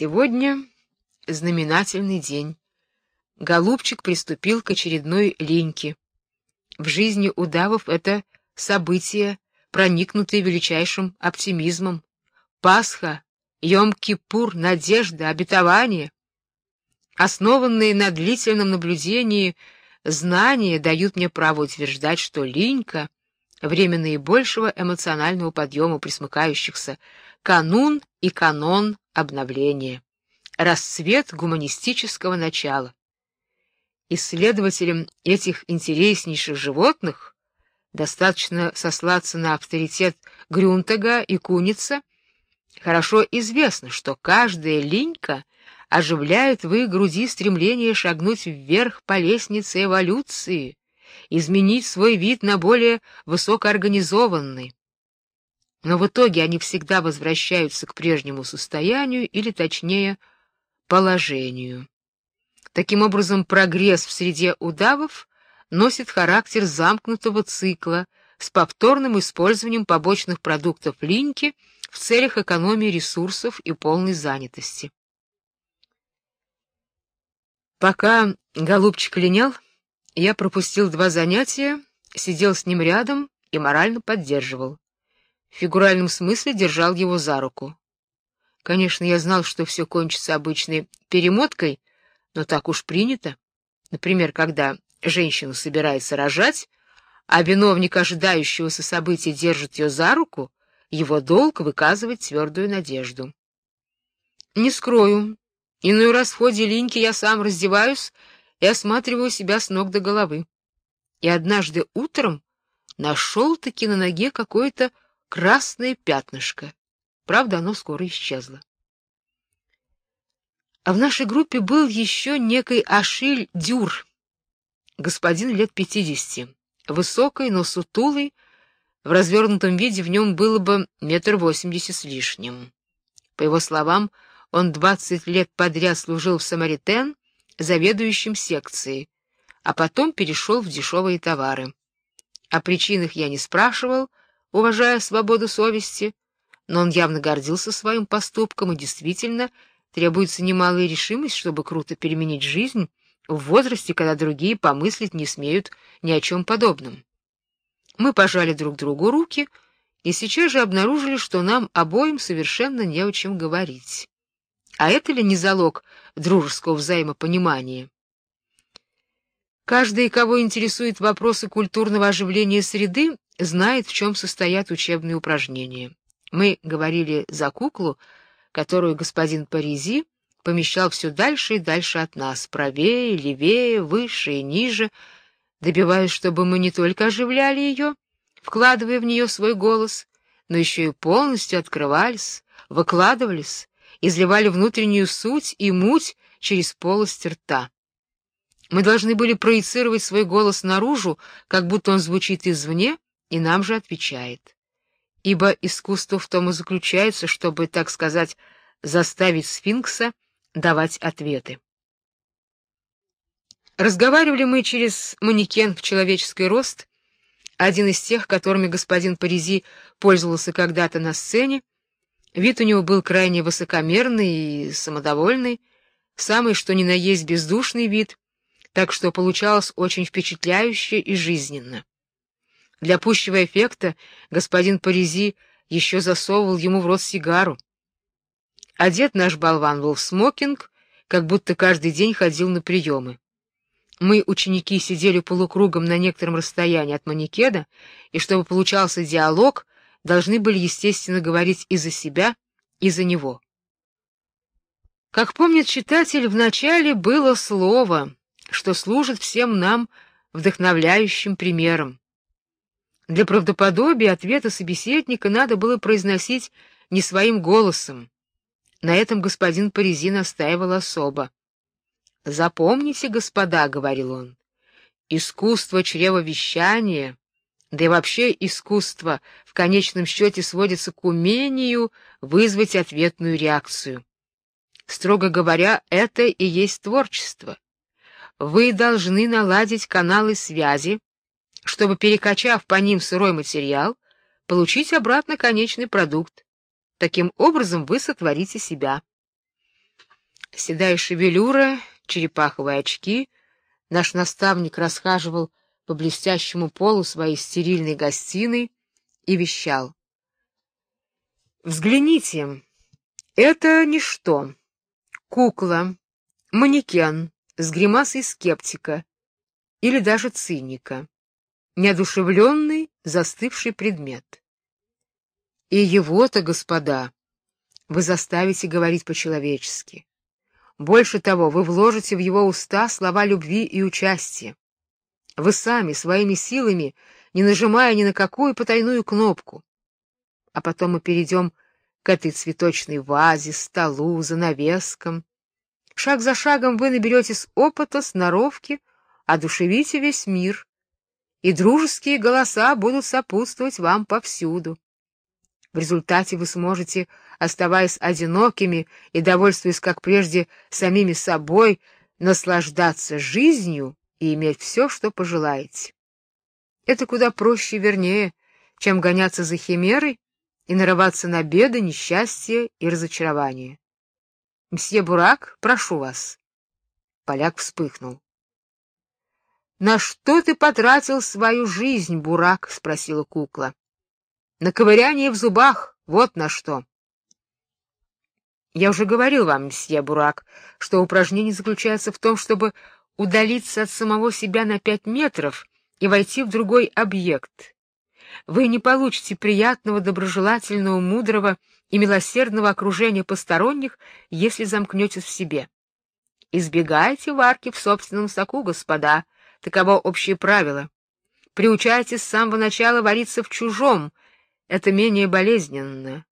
Сегодня знаменательный день. Голубчик приступил к очередной линьке. В жизни удавов это событие, проникнутое величайшим оптимизмом. Пасха, Йом-Кипур, надежда, обетование. Основанные на длительном наблюдении знания дают мне право утверждать, что линька — время наибольшего эмоционального подъема присмыкающихся, канун и канон обновления, расцвет гуманистического начала. Исследователям этих интереснейших животных достаточно сослаться на авторитет Грюнтага и Куница. Хорошо известно, что каждая линька оживляет в их груди стремление шагнуть вверх по лестнице эволюции, изменить свой вид на более высокоорганизованный но в итоге они всегда возвращаются к прежнему состоянию или, точнее, положению. Таким образом, прогресс в среде удавов носит характер замкнутого цикла с повторным использованием побочных продуктов линьки в целях экономии ресурсов и полной занятости. Пока голубчик линял, я пропустил два занятия, сидел с ним рядом и морально поддерживал в фигуральном смысле держал его за руку. Конечно, я знал, что все кончится обычной перемоткой, но так уж принято. Например, когда женщина собирается рожать, а виновник ожидающегося события держит ее за руку, его долг выказывать твердую надежду. Не скрою, иной раз в ходе линьки я сам раздеваюсь и осматриваю себя с ног до головы. И однажды утром нашел-таки на ноге какое-то красное пятнышко. Правда, оно скоро исчезло. А в нашей группе был еще некий Ашиль Дюр, господин лет пятидесяти, высокий, но сутулый, в развернутом виде в нем было бы метр восемьдесят с лишним. По его словам, он двадцать лет подряд служил в Самаритен заведующим секцией, а потом перешел в дешевые товары. О причинах я не спрашивал, уважая свободу совести, но он явно гордился своим поступком, и действительно требуется немалая решимость, чтобы круто переменить жизнь в возрасте, когда другие помыслить не смеют ни о чем подобном. Мы пожали друг другу руки и сейчас же обнаружили, что нам обоим совершенно не о чем говорить. А это ли не залог дружеского взаимопонимания? Каждый, кого интересуют вопросы культурного оживления среды, знает, в чем состоят учебные упражнения. Мы говорили за куклу, которую господин Паризи помещал все дальше и дальше от нас, правее, левее, выше и ниже, добиваясь, чтобы мы не только оживляли ее, вкладывая в нее свой голос, но еще и полностью открывались, выкладывались, изливали внутреннюю суть и муть через полость рта. Мы должны были проецировать свой голос наружу, как будто он звучит извне, и нам же отвечает. Ибо искусство в том и заключается, чтобы, так сказать, заставить сфинкса давать ответы. Разговаривали мы через манекен в человеческий рост, один из тех, которыми господин Паризи пользовался когда-то на сцене. Вид у него был крайне высокомерный и самодовольный, самый что ни на есть бездушный вид, так что получалось очень впечатляюще и жизненно. Для пущего эффекта господин Паризи еще засовывал ему в рот сигару. Одет наш болван был в смокинг, как будто каждый день ходил на приемы. Мы, ученики, сидели полукругом на некотором расстоянии от манекена, и чтобы получался диалог, должны были, естественно, говорить и за себя, и за него. Как помнит читатель, в начале было слово, что служит всем нам вдохновляющим примером. Для правдоподобия ответа собеседника надо было произносить не своим голосом. На этом господин Паризи настаивал особо. «Запомните, господа», — говорил он, — «искусство чревовещания, да и вообще искусство в конечном счете сводится к умению вызвать ответную реакцию. Строго говоря, это и есть творчество. Вы должны наладить каналы связи, чтобы, перекачав по ним сырой материал, получить обратно конечный продукт. Таким образом вы сотворите себя. седая шевелюра, черепаховые очки, наш наставник расхаживал по блестящему полу своей стерильной гостиной и вещал. «Взгляните, это ничто. Кукла, манекен с гримасой скептика или даже циника, неодушевленный, застывший предмет. И его-то, господа, вы заставите говорить по-человечески. Больше того, вы вложите в его уста слова любви и участия. Вы сами, своими силами, не нажимая ни на какую потайную кнопку. А потом мы перейдем к этой цветочной вазе, столу, занавескам. Шаг за шагом вы наберетесь опыта, сноровки, одушевите весь мир, и дружеские голоса будут сопутствовать вам повсюду. В результате вы сможете, оставаясь одинокими и довольствуясь, как прежде, самими собой, наслаждаться жизнью и иметь все, что пожелаете. Это куда проще и вернее, чем гоняться за химерой и нарываться на беды, несчастья и разочарования. Мсье Бурак, прошу вас. Поляк вспыхнул. На что ты потратил свою жизнь, Бурак? спросила кукла. На ковыряние в зубах, вот на что. Я уже говорил вам, мсье Бурак, что упражнение заключается в том, чтобы удалиться от самого себя на пять метров и войти в другой объект. Вы не получите приятного, доброжелательного, мудрого и милосердного окружения посторонних, если замкнетесь в себе. Избегайте варки в собственном соку, господа, таково общее правило. Приучайтесь с самого начала вариться в чужом, это менее болезненно.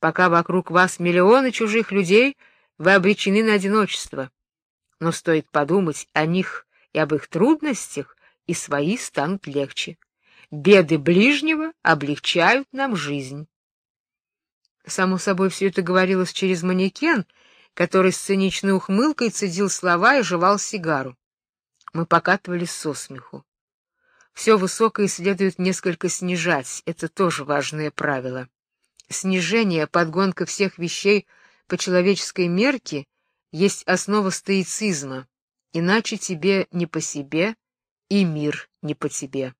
Пока вокруг вас миллионы чужих людей, вы обречены на одиночество. Но стоит подумать о них и об их трудностях, и свои станут легче. Беды ближнего облегчают нам жизнь. Само собой, все это говорилось через манекен, который с циничной ухмылкой цедил слова и жевал сигару. Мы покатывались со смеху. Все высокое следует несколько снижать, это тоже важное правило. Снижение, подгонка всех вещей по человеческой мерке есть основа стоицизма, иначе тебе не по себе, и мир не по тебе.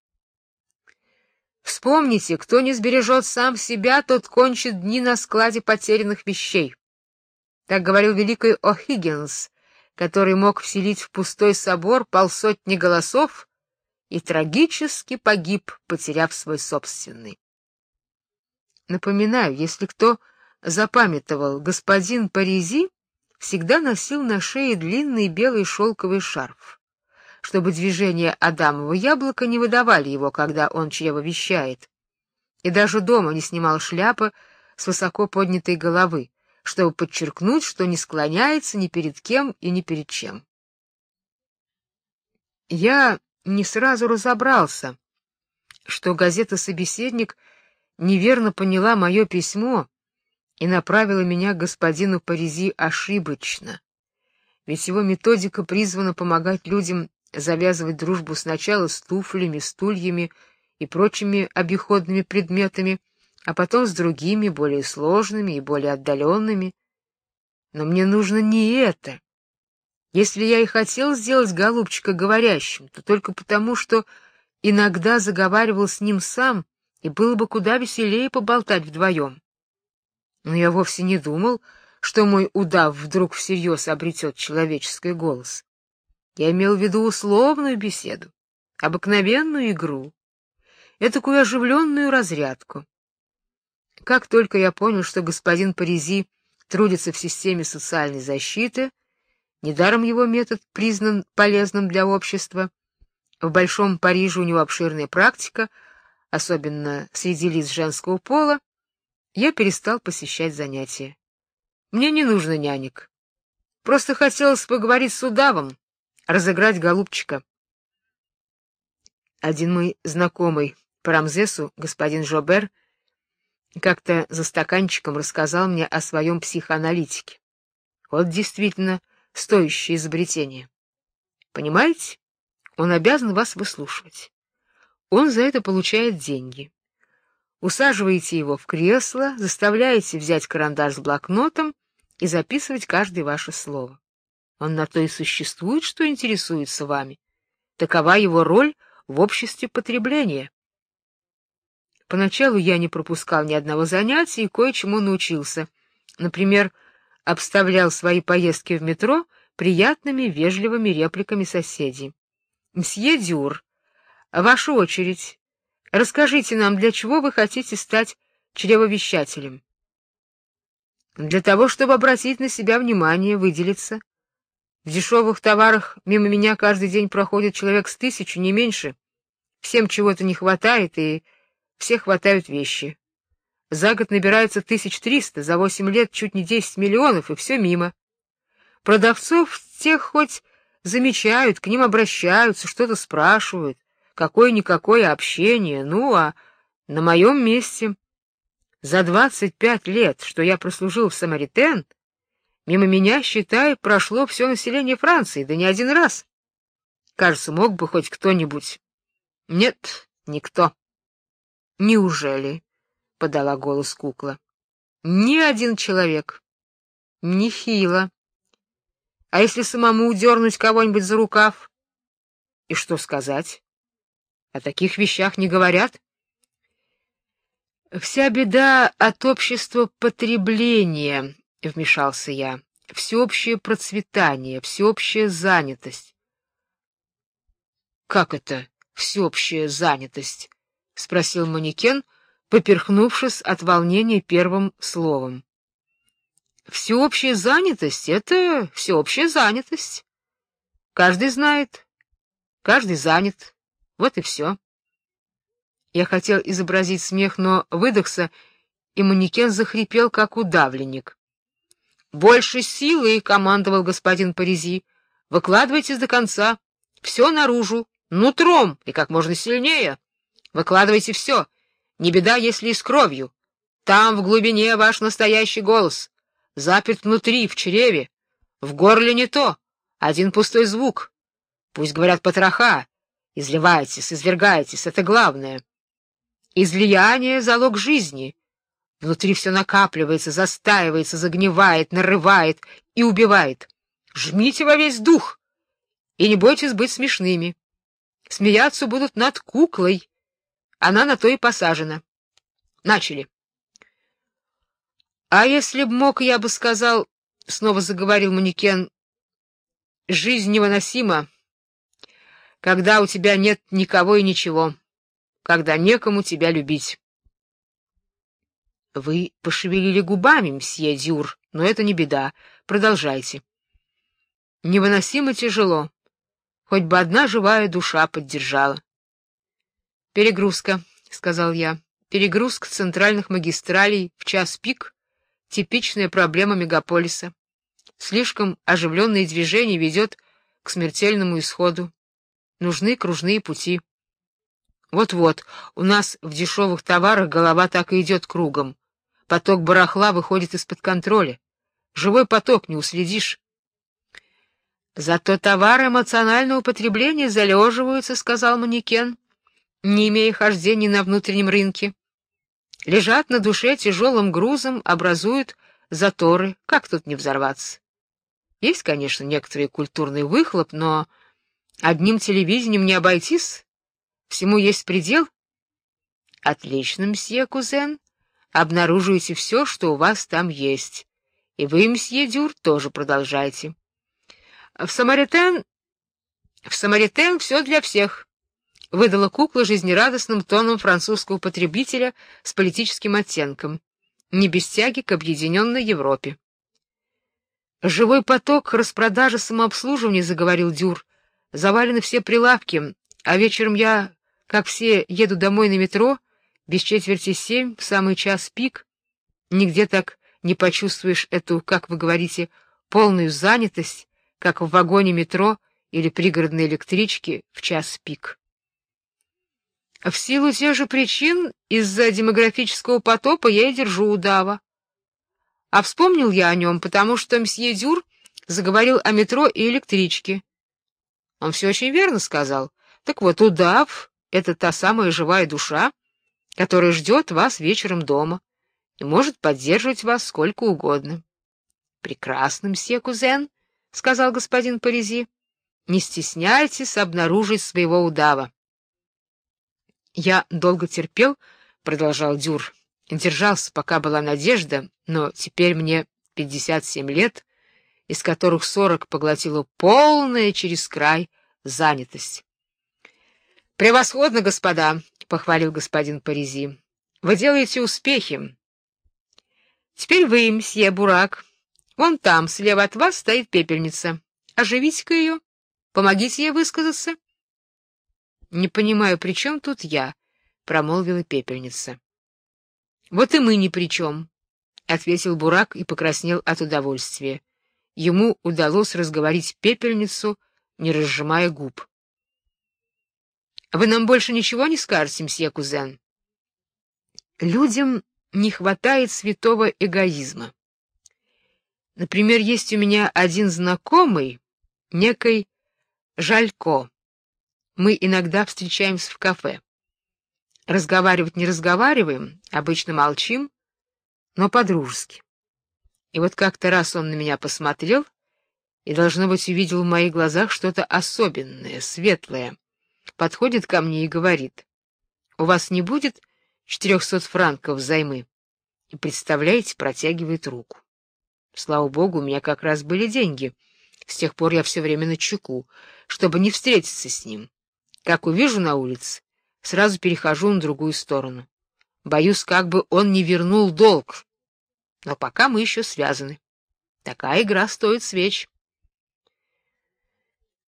Вспомните, кто не сбережет сам себя, тот кончит дни на складе потерянных вещей. Так говорил великий О'Хиггинс, который мог вселить в пустой собор полсотни голосов и трагически погиб, потеряв свой собственный. Напоминаю, если кто запамятовал, господин Паризи всегда носил на шее длинный белый шелковый шарф, чтобы движения Адамова яблока не выдавали его, когда он чревовещает, и даже дома не снимал шляпы с высоко поднятой головы, чтобы подчеркнуть, что не склоняется ни перед кем и ни перед чем. Я не сразу разобрался, что газета «Собеседник» неверно поняла мое письмо и направила меня к господину Паризи ошибочно. Ведь его методика призвана помогать людям завязывать дружбу сначала с туфлями, стульями и прочими обиходными предметами, а потом с другими, более сложными и более отдаленными. Но мне нужно не это. Если я и хотел сделать голубчика говорящим, то только потому, что иногда заговаривал с ним сам, и было бы куда веселее поболтать вдвоем. Но я вовсе не думал, что мой удав вдруг всерьез обретет человеческий голос. Я имел в виду условную беседу, обыкновенную игру, этакую оживленную разрядку. Как только я понял, что господин Паризи трудится в системе социальной защиты, Недаром его метод признан полезным для общества. В Большом Париже у него обширная практика, особенно среди лиц женского пола. Я перестал посещать занятия. Мне не нужно нянек. Просто хотелось поговорить с удавом, разыграть голубчика. Один мой знакомый по Рамзесу, господин Жобер, как-то за стаканчиком рассказал мне о своем психоаналитике. Вот действительно стоящее изобретение. Понимаете? Он обязан вас выслушивать. Он за это получает деньги. Усаживаете его в кресло, заставляете взять карандаш с блокнотом и записывать каждое ваше слово. Он на то и существует, что интересуется вами. Такова его роль в обществе потребления. Поначалу я не пропускал ни одного занятия и кое-чему научился. Например, обставлял свои поездки в метро приятными, вежливыми репликами соседей. «Мсье Дюр, ваша очередь. Расскажите нам, для чего вы хотите стать чревовещателем?» «Для того, чтобы обратить на себя внимание, выделиться». В дешевых товарах мимо меня каждый день проходит человек с тысячу, не меньше. Всем чего-то не хватает, и все хватают вещи. За год набирается тысяч триста, за восемь лет чуть не десять миллионов, и все мимо. Продавцов тех хоть замечают, к ним обращаются, что-то спрашивают, какое-никакое общение, ну, а на моем месте за двадцать пять лет, что я прослужил в Самаритен, Мимо меня, считай, прошло все население Франции, да не один раз. Кажется, мог бы хоть кто-нибудь. Нет, никто. Неужели? подала голос кукла. Ни один человек. Нехило. А если самому удернуть кого-нибудь за рукав? И что сказать? О таких вещах не говорят. Вся беда от общества потребления, — вмешался я. — Всеобщее процветание, всеобщая занятость. — Как это всеобщая занятость? — спросил манекен, поперхнувшись от волнения первым словом. — Всеобщая занятость — это всеобщая занятость. Каждый знает, каждый занят. Вот и все. Я хотел изобразить смех, но выдохся, и манекен захрипел, как удавленник. Больше силы, командовал господин Паризи. Выкладывайтесь до конца. Все наружу, нутром и как можно сильнее. Выкладывайте все. Не беда, если и с кровью. Там в глубине ваш настоящий голос, заперт внутри, в чреве. В горле не то, один пустой звук. Пусть говорят потроха. Изливайтесь, извергайтесь, это главное. Излияние — залог жизни. Внутри все накапливается, застаивается, загнивает, нарывает и убивает. Жмите во весь дух и не бойтесь быть смешными. Смеяться будут над куклой. Она на то и посажена. Начали. А если б мог, я бы сказал, — снова заговорил манекен, — жизнь невыносима, когда у тебя нет никого и ничего, когда некому тебя любить. Вы пошевелили губами, мсье Дюр, но это не беда. Продолжайте. Невыносимо тяжело. Хоть бы одна живая душа поддержала. Перегрузка, сказал я. Перегрузка центральных магистралей в час пик типичная проблема мегаполиса. Слишком оживленное движение ведет к смертельному исходу. Нужны кружные пути. Вот-вот, у нас в дешевых товарах голова так и идет кругом. Поток барахла выходит из-под контроля. Живой поток не уследишь. Зато товары эмоционального потребления залеживаются, сказал манекен, не имея хождений на внутреннем рынке. Лежат на душе тяжелым грузом, образуют заторы. Как тут не взорваться? Есть, конечно, некоторый культурный выхлоп, но одним телевидением не обойтись. Всему есть предел. Отлично, мсье Кузен обнаруживаете все, что у вас там есть. И вы, мсье Дюр, тоже продолжайте. В Самаритен... В Самаритен все для всех, — выдала кукла жизнерадостным тоном французского потребителя с политическим оттенком, не без тяги к объединенной Европе. «Живой поток распродажи самообслуживания», — заговорил Дюр. «Завалены все прилавки, а вечером я, как все, еду домой на метро, без четверти семь, в самый час пик, нигде так не почувствуешь эту, как вы говорите, полную занятость, как в вагоне метро или пригородной электрички в час пик. В силу тех же причин, из-за демографического потопа я и держу удава. А вспомнил я о нем, потому что мсье Дюр заговорил о метро и электричке. Он все очень верно сказал. Так вот, удав — это та самая живая душа, который ждет вас вечером дома и может поддерживать вас сколько угодно. Прекрасно, мсье кузен, — сказал господин Паризи. — Не стесняйтесь обнаружить своего удава. — Я долго терпел, — продолжал Дюр, — держался, пока была надежда, но теперь мне пятьдесят семь лет, из которых сорок поглотила полная через край занятость. — Превосходно, господа, — похвалил господин Паризи. — Вы делаете успехи. Теперь вы, мсье Бурак. Вон там, слева от вас, стоит пепельница. Оживите-ка ее. Помогите ей высказаться. — Не понимаю, при чем тут я? — промолвила пепельница. — Вот и мы ни при чем, — ответил Бурак и покраснел от удовольствия. Ему удалось разговорить пепельницу, не разжимая губ. — Вы нам больше ничего не скажете, мсье Кузен? — Людям не хватает святого эгоизма. Например, есть у меня один знакомый, некий Жалько. Мы иногда встречаемся в кафе. Разговаривать не разговариваем, обычно молчим, но по-дружески. И вот как-то раз он на меня посмотрел и, должно быть, увидел в моих глазах что-то особенное, светлое. Подходит ко мне и говорит, «У вас не будет четырехсот франков взаймы?» И, представляете, протягивает руку. Слава богу, у меня как раз были деньги. С тех пор я все время на чеку, чтобы не встретиться с ним. Как увижу на улице, сразу перехожу на другую сторону. Боюсь, как бы он не вернул долг. Но пока мы еще связаны. Такая игра стоит свеч.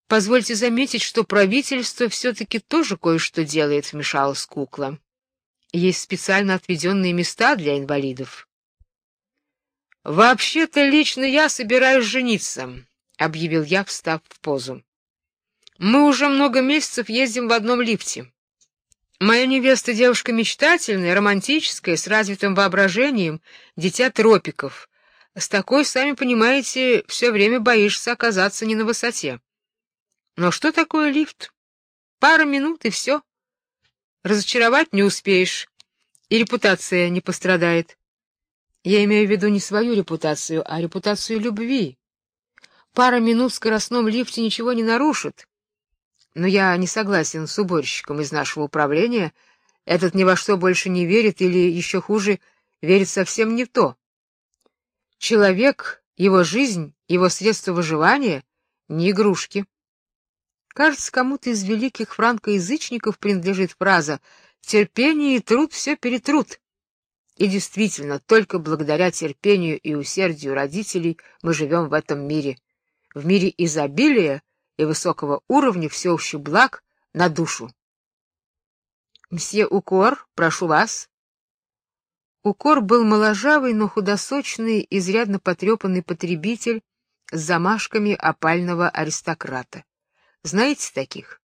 Позвольте заметить, что правительство все-таки тоже кое-что делает, вмешалась кукла. Есть специально отведенные места для инвалидов. Вообще-то лично я собираюсь жениться, объявил я, встав в позу. Мы уже много месяцев ездим в одном лифте. Моя невеста девушка мечтательная, романтическая, с развитым воображением, дитя тропиков. С такой, сами понимаете, все время боишься оказаться не на высоте. Но что такое лифт? Пара минут и все. Разочаровать не успеешь, и репутация не пострадает. Я имею в виду не свою репутацию, а репутацию любви. Пара минут в скоростном лифте ничего не нарушит. Но я не согласен с уборщиком из нашего управления. Этот ни во что больше не верит или, еще хуже, верит совсем не то. Человек, его жизнь, его средства выживания — не игрушки. Кажется, кому-то из великих франкоязычников принадлежит фраза «терпение и труд все перетрут». И действительно, только благодаря терпению и усердию родителей мы живем в этом мире, в мире изобилия и высокого уровня всеобщих благ на душу. «Мсье Укор, прошу вас». Укор был моложавый, но худосочный, изрядно потрепанный потребитель с замашками опального аристократа. Знаете таких?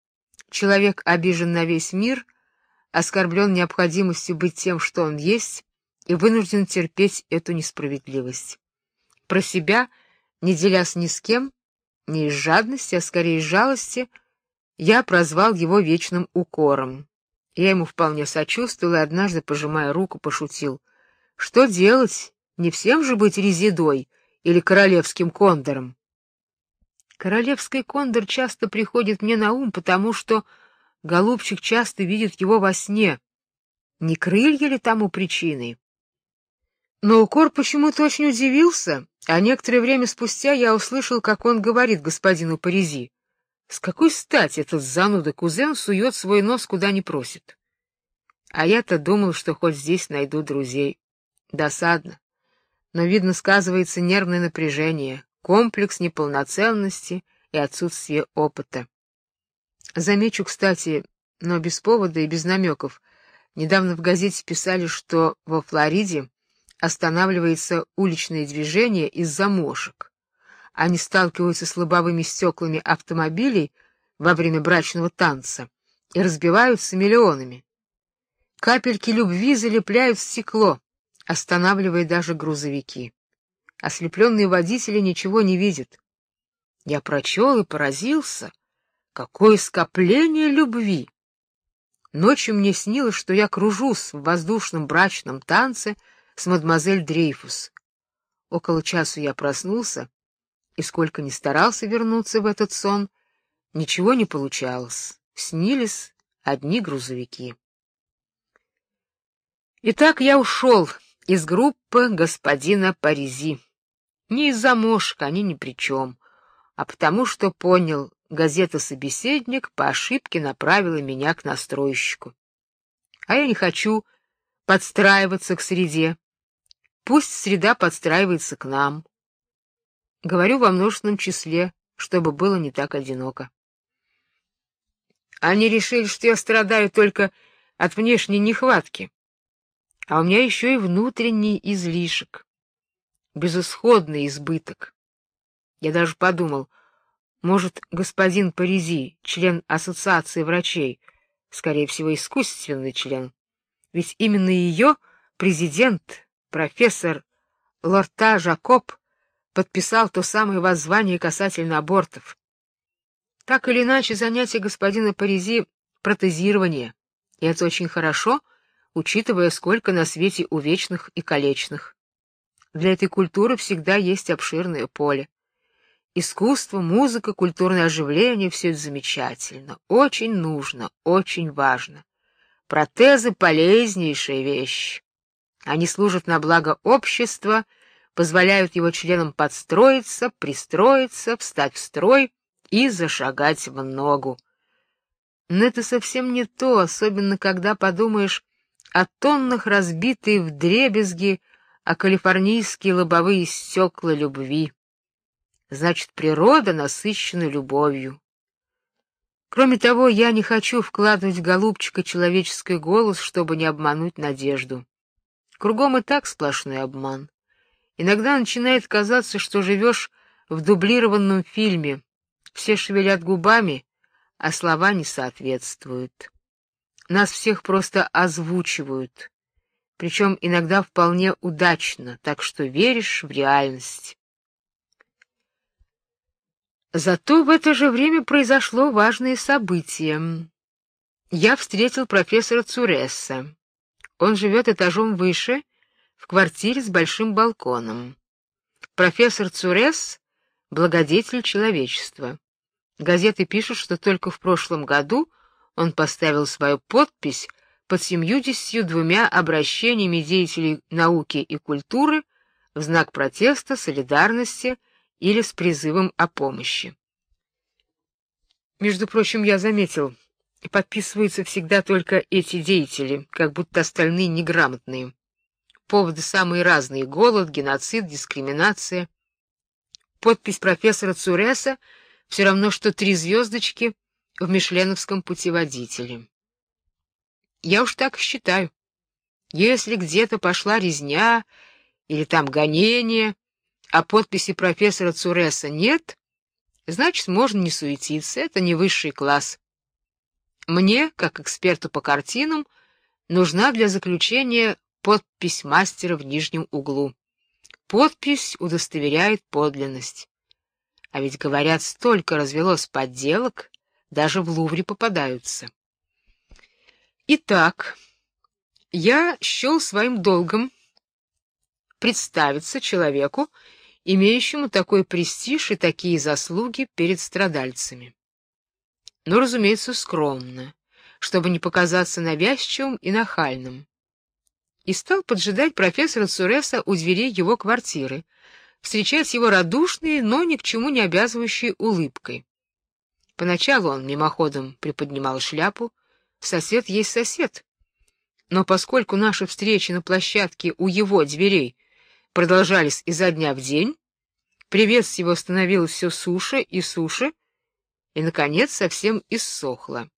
Человек обижен на весь мир, оскорблен необходимостью быть тем, что он есть, и вынужден терпеть эту несправедливость. Про себя, не делясь ни с кем, не из жадности, а скорее из жалости, я прозвал его вечным укором. Я ему вполне сочувствовал и однажды, пожимая руку, пошутил. Что делать? Не всем же быть резидой или королевским кондором. Королевский кондор часто приходит мне на ум, потому что голубчик часто видит его во сне. Не крылья ли тому причиной? Но Укор почему-то очень удивился, а некоторое время спустя я услышал, как он говорит господину Паризи. С какой стати этот зануда-кузен сует свой нос куда не просит? А я-то думал, что хоть здесь найду друзей. Досадно. Но, видно, сказывается нервное напряжение комплекс неполноценности и отсутствие опыта. Замечу, кстати, но без повода и без намеков, недавно в газете писали, что во Флориде останавливается уличное движение из-за мошек. Они сталкиваются с лобовыми стеклами автомобилей во время брачного танца и разбиваются миллионами. Капельки любви залепляют стекло, останавливая даже грузовики. Ослепленные водители ничего не видят. Я прочел и поразился. Какое скопление любви! Ночью мне снилось, что я кружусь в воздушном брачном танце с мадемуазель Дрейфус. Около часу я проснулся, и сколько ни старался вернуться в этот сон, ничего не получалось. Снились одни грузовики. Итак, я ушел из группы господина Паризи. Не из-за мошка, они ни при чем, а потому что понял, газета-собеседник по ошибке направила меня к настройщику. А я не хочу подстраиваться к среде. Пусть среда подстраивается к нам. Говорю во множественном числе, чтобы было не так одиноко. Они решили, что я страдаю только от внешней нехватки, а у меня еще и внутренний излишек, безысходный избыток. Я даже подумал, может, господин Паризи, член ассоциации врачей, скорее всего, искусственный член, ведь именно ее президент профессор Лорта Жакоб подписал то самое воззвание касательно абортов. Так или иначе, занятие господина Паризи — протезирование, и это очень хорошо, учитывая, сколько на свете увечных и калечных. Для этой культуры всегда есть обширное поле. Искусство, музыка, культурное оживление — все это замечательно, очень нужно, очень важно. Протезы — полезнейшая вещь. Они служат на благо общества, позволяют его членам подстроиться, пристроиться, встать в строй и зашагать в ногу. Но это совсем не то, особенно когда подумаешь о тоннах разбитой вдребезги, о калифорнийские лобовые стекла любви. Значит, природа насыщена любовью. Кроме того, я не хочу вкладывать в голубчика человеческий голос, чтобы не обмануть надежду. Кругом и так сплошной обман. Иногда начинает казаться, что живешь в дублированном фильме. Все шевелят губами, а слова не соответствуют. Нас всех просто озвучивают, причем иногда вполне удачно, так что веришь в реальность. Зато в это же время произошло важное событие. Я встретил профессора Цуресса. Он живет этажом выше, в квартире с большим балконом. Профессор Цурес — благодетель человечества. Газеты пишут, что только в прошлом году он поставил свою подпись под семьюдесятью двумя обращениями деятелей науки и культуры в знак протеста, солидарности или с призывом о помощи. Между прочим, я заметил, подписываются всегда только эти деятели, как будто остальные неграмотные. Поводы самые разные: голод, геноцид, дискриминация. Подпись профессора Цуреса все равно что три звездочки в Мишленовском путеводителе. Я уж так считаю. Если где-то пошла резня или там гонение, а подписи профессора Цуреса нет, значит, можно не суетиться, это не высший класс. Мне, как эксперту по картинам, нужна для заключения подпись мастера в нижнем углу. Подпись удостоверяет подлинность. А ведь, говорят, столько развелось подделок, даже в Лувре попадаются. Итак, я счел своим долгом представиться человеку, имеющему такой престиж и такие заслуги перед страдальцами но, разумеется, скромно, чтобы не показаться навязчивым и нахальным. И стал поджидать профессора Цуреса у дверей его квартиры, встречать его радушной, но ни к чему не обязывающей улыбкой. Поначалу он мимоходом приподнимал шляпу, сосед есть сосед. Но поскольку наши встречи на площадке у его дверей продолжались изо дня в день, приветствие его становилось все суше и суше, и, наконец, совсем иссохла.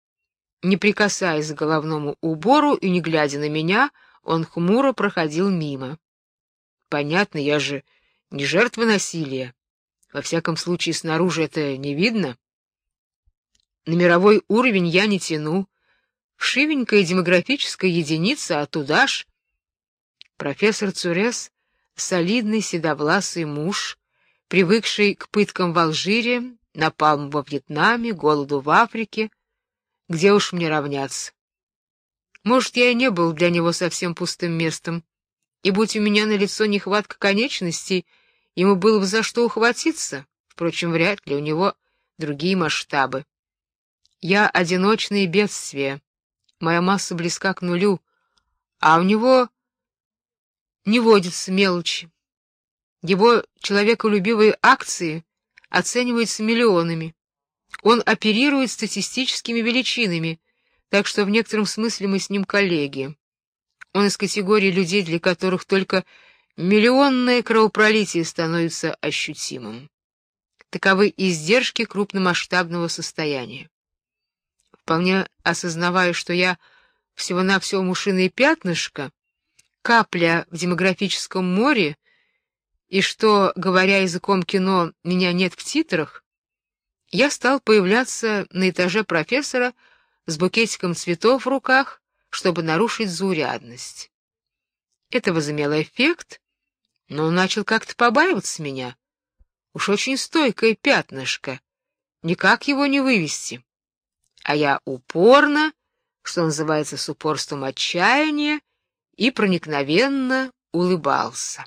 Не прикасаясь к головному убору и не глядя на меня, он хмуро проходил мимо. Понятно, я же не жертва насилия. Во всяком случае, снаружи это не видно. На мировой уровень я не тяну. Вшивенькая демографическая единица, а туда ж... Профессор Цурес — солидный седовласый муж, привыкший к пыткам в Алжире напалм во Вьетнаме, голоду в Африке, где уж мне равняться. Может, я и не был для него совсем пустым местом, и будь у меня на лицо нехватка конечностей, ему было бы за что ухватиться, впрочем, вряд ли у него другие масштабы. Я одиночное бедствие, моя масса близка к нулю, а у него не водится мелочи. Его человеколюбивые акции оцениваются миллионами. Он оперирует статистическими величинами, так что в некотором смысле мы с ним коллеги. Он из категории людей, для которых только миллионное кровопролитие становится ощутимым. Таковы издержки крупномасштабного состояния. Вполне осознавая, что я всего-навсего мушиное пятнышко, капля в демографическом море, и что, говоря языком кино, меня нет в титрах, я стал появляться на этаже профессора с букетиком цветов в руках, чтобы нарушить заурядность. Это возымело эффект, но он начал как-то побаиваться меня. Уж очень стойкое пятнышко, никак его не вывести. А я упорно, что называется, с упорством отчаяния, и проникновенно улыбался.